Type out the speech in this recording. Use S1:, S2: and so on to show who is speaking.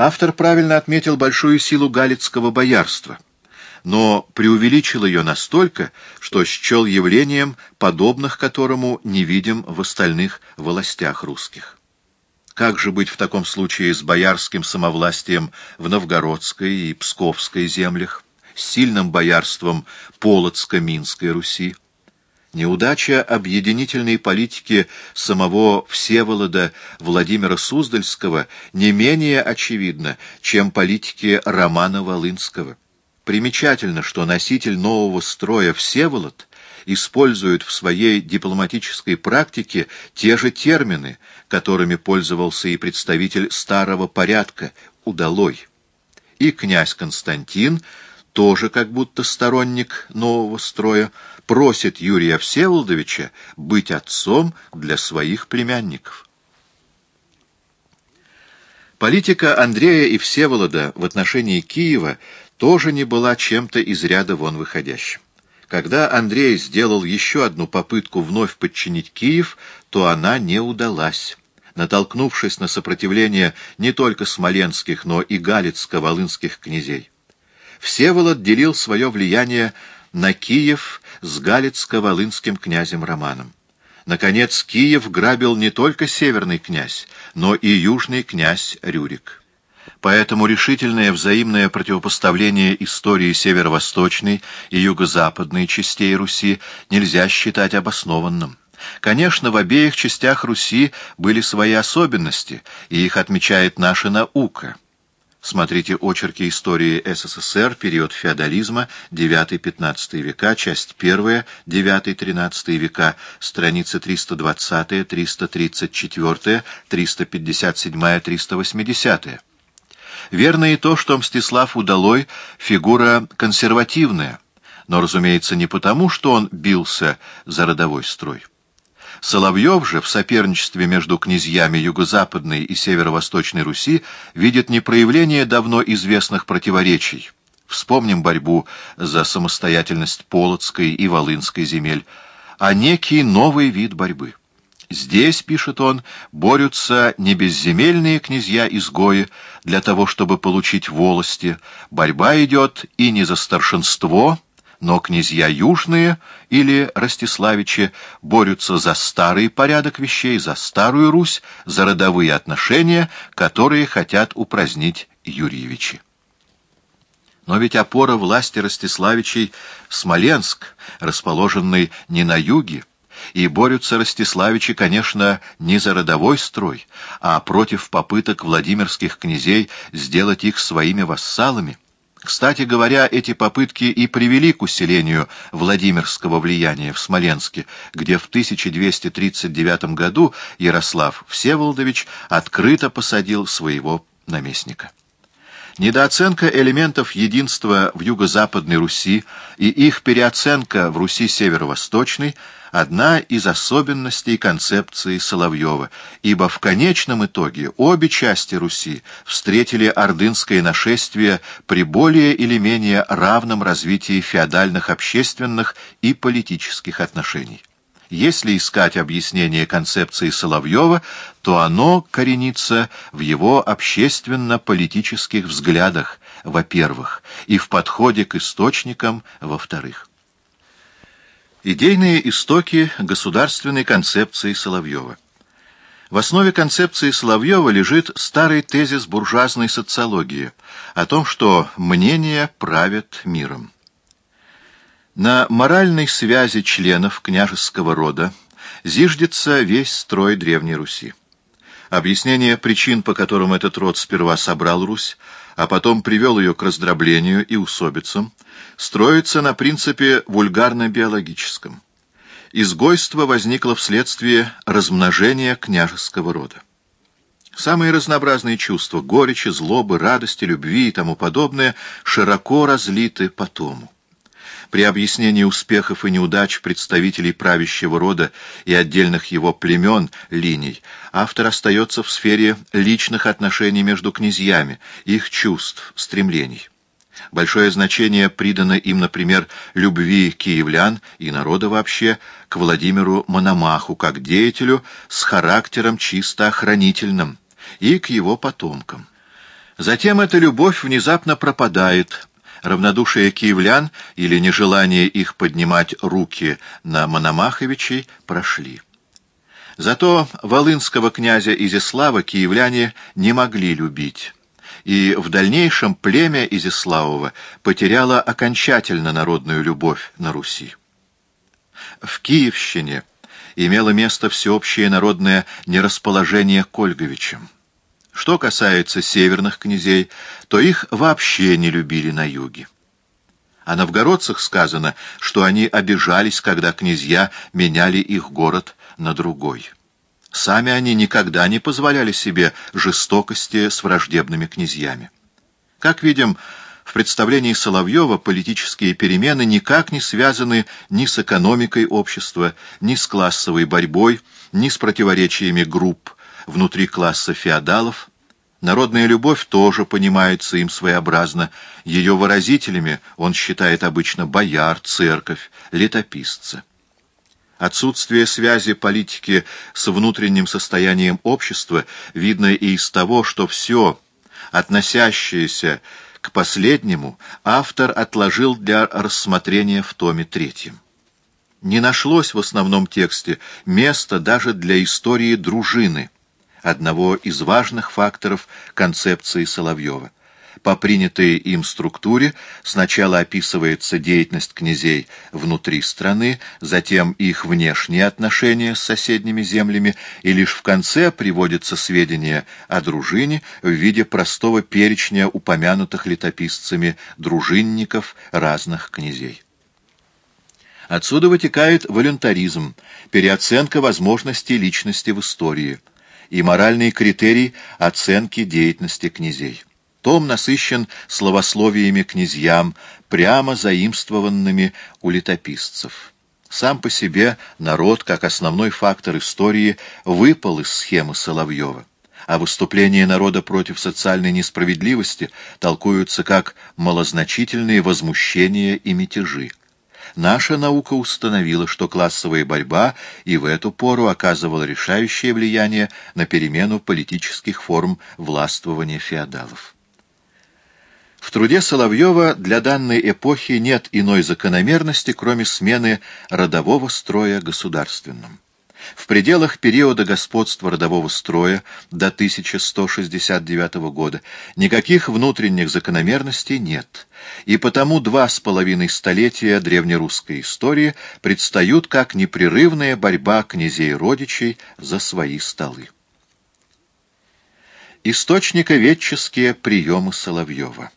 S1: Автор правильно отметил большую силу галицкого боярства, но преувеличил ее настолько, что счел явлением, подобных которому не видим в остальных властях русских. Как же быть в таком случае с боярским самовластием в Новгородской и Псковской землях, с сильным боярством Полоцко-Минской Руси? Неудача объединительной политики самого Всеволода Владимира Суздальского не менее очевидна, чем политики Романа Волынского. Примечательно, что носитель нового строя Всеволод использует в своей дипломатической практике те же термины, которыми пользовался и представитель старого порядка «удалой». И князь Константин, тоже как будто сторонник нового строя, просит Юрия Всеволодовича быть отцом для своих племянников. Политика Андрея и Всеволода в отношении Киева тоже не была чем-то из ряда вон выходящим. Когда Андрей сделал еще одну попытку вновь подчинить Киев, то она не удалась. Натолкнувшись на сопротивление не только смоленских, но и галицко-волынских князей. Всеволод делил свое влияние на Киев с Галицко-Волынским князем Романом. Наконец, Киев грабил не только северный князь, но и южный князь Рюрик. Поэтому решительное взаимное противопоставление истории северо-восточной и юго-западной частей Руси нельзя считать обоснованным. Конечно, в обеих частях Руси были свои особенности, и их отмечает наша наука — Смотрите очерки истории СССР, период феодализма, 9-15 века, часть 1, 9-13 века, страницы 320, 334, 357, 380. Верно и то, что Мстислав Удалой — фигура консервативная, но, разумеется, не потому, что он бился за родовой строй. Соловьев же в соперничестве между князьями Юго-Западной и Северо-Восточной Руси видит не проявление давно известных противоречий. Вспомним борьбу за самостоятельность Полоцкой и Волынской земель, а некий новый вид борьбы. Здесь, пишет он, борются не безземельные князья-изгои для того, чтобы получить волости. Борьба идет и не за старшинство, но князья южные или Ростиславичи борются за старый порядок вещей, за старую Русь, за родовые отношения, которые хотят упразднить Юрьевичи. Но ведь опора власти Ростиславичей — Смоленск, расположенный не на юге, и борются Ростиславичи, конечно, не за родовой строй, а против попыток владимирских князей сделать их своими вассалами. Кстати говоря, эти попытки и привели к усилению Владимирского влияния в Смоленске, где в 1239 году Ярослав Всеволодович открыто посадил своего наместника. Недооценка элементов единства в юго-западной Руси и их переоценка в Руси северо-восточной – одна из особенностей концепции Соловьева, ибо в конечном итоге обе части Руси встретили ордынское нашествие при более или менее равном развитии феодальных общественных и политических отношений. Если искать объяснение концепции Соловьева, то оно коренится в его общественно-политических взглядах, во-первых, и в подходе к источникам, во-вторых. Идейные истоки государственной концепции Соловьева. В основе концепции Соловьева лежит старый тезис буржуазной социологии о том, что мнения правят миром. На моральной связи членов княжеского рода зиждется весь строй Древней Руси. Объяснение причин, по которым этот род сперва собрал Русь, а потом привел ее к раздроблению и усобицам, строится на принципе вульгарно-биологическом. Изгойство возникло вследствие размножения княжеского рода. Самые разнообразные чувства — горечи, злобы, радости, любви и тому подобное — широко разлиты по тому. При объяснении успехов и неудач представителей правящего рода и отдельных его племен, линий, автор остается в сфере личных отношений между князьями, их чувств, стремлений. Большое значение придано им, например, любви киевлян и народа вообще к Владимиру Мономаху как деятелю с характером чисто охранительным и к его потомкам. Затем эта любовь внезапно пропадает, равнодушие киевлян или нежелание их поднимать руки на Мономаховичей прошли. Зато волынского князя Изяслава киевляне не могли любить, и в дальнейшем племя Изяславова потеряло окончательно народную любовь на Руси. В Киевщине имело место всеобщее народное нерасположение к Ольговичам. Что касается северных князей, то их вообще не любили на юге. О новгородцах сказано, что они обижались, когда князья меняли их город на другой. Сами они никогда не позволяли себе жестокости с враждебными князьями. Как видим, в представлении Соловьева политические перемены никак не связаны ни с экономикой общества, ни с классовой борьбой, ни с противоречиями групп, внутри класса феодалов. Народная любовь тоже понимается им своеобразно. Ее выразителями он считает обычно бояр, церковь, летописца. Отсутствие связи политики с внутренним состоянием общества видно и из того, что все, относящееся к последнему, автор отложил для рассмотрения в томе третьем. Не нашлось в основном тексте места даже для истории дружины – одного из важных факторов концепции Соловьева. По принятой им структуре сначала описывается деятельность князей внутри страны, затем их внешние отношения с соседними землями, и лишь в конце приводятся сведения о дружине в виде простого перечня упомянутых летописцами дружинников разных князей. Отсюда вытекает волюнтаризм, переоценка возможностей личности в истории – и моральный критерий оценки деятельности князей. Том насыщен словословиями князьям, прямо заимствованными у летописцев. Сам по себе народ, как основной фактор истории, выпал из схемы Соловьева, а выступления народа против социальной несправедливости толкуются как малозначительные возмущения и мятежи. Наша наука установила, что классовая борьба и в эту пору оказывала решающее влияние на перемену политических форм властвования феодалов. В труде Соловьева для данной эпохи нет иной закономерности, кроме смены родового строя государственным. В пределах периода господства родового строя до 1169 года. Никаких внутренних закономерностей нет, и потому два с половиной столетия древнерусской истории предстают как непрерывная борьба князей-родичей за свои столы. Источниковедческие приемы Соловьева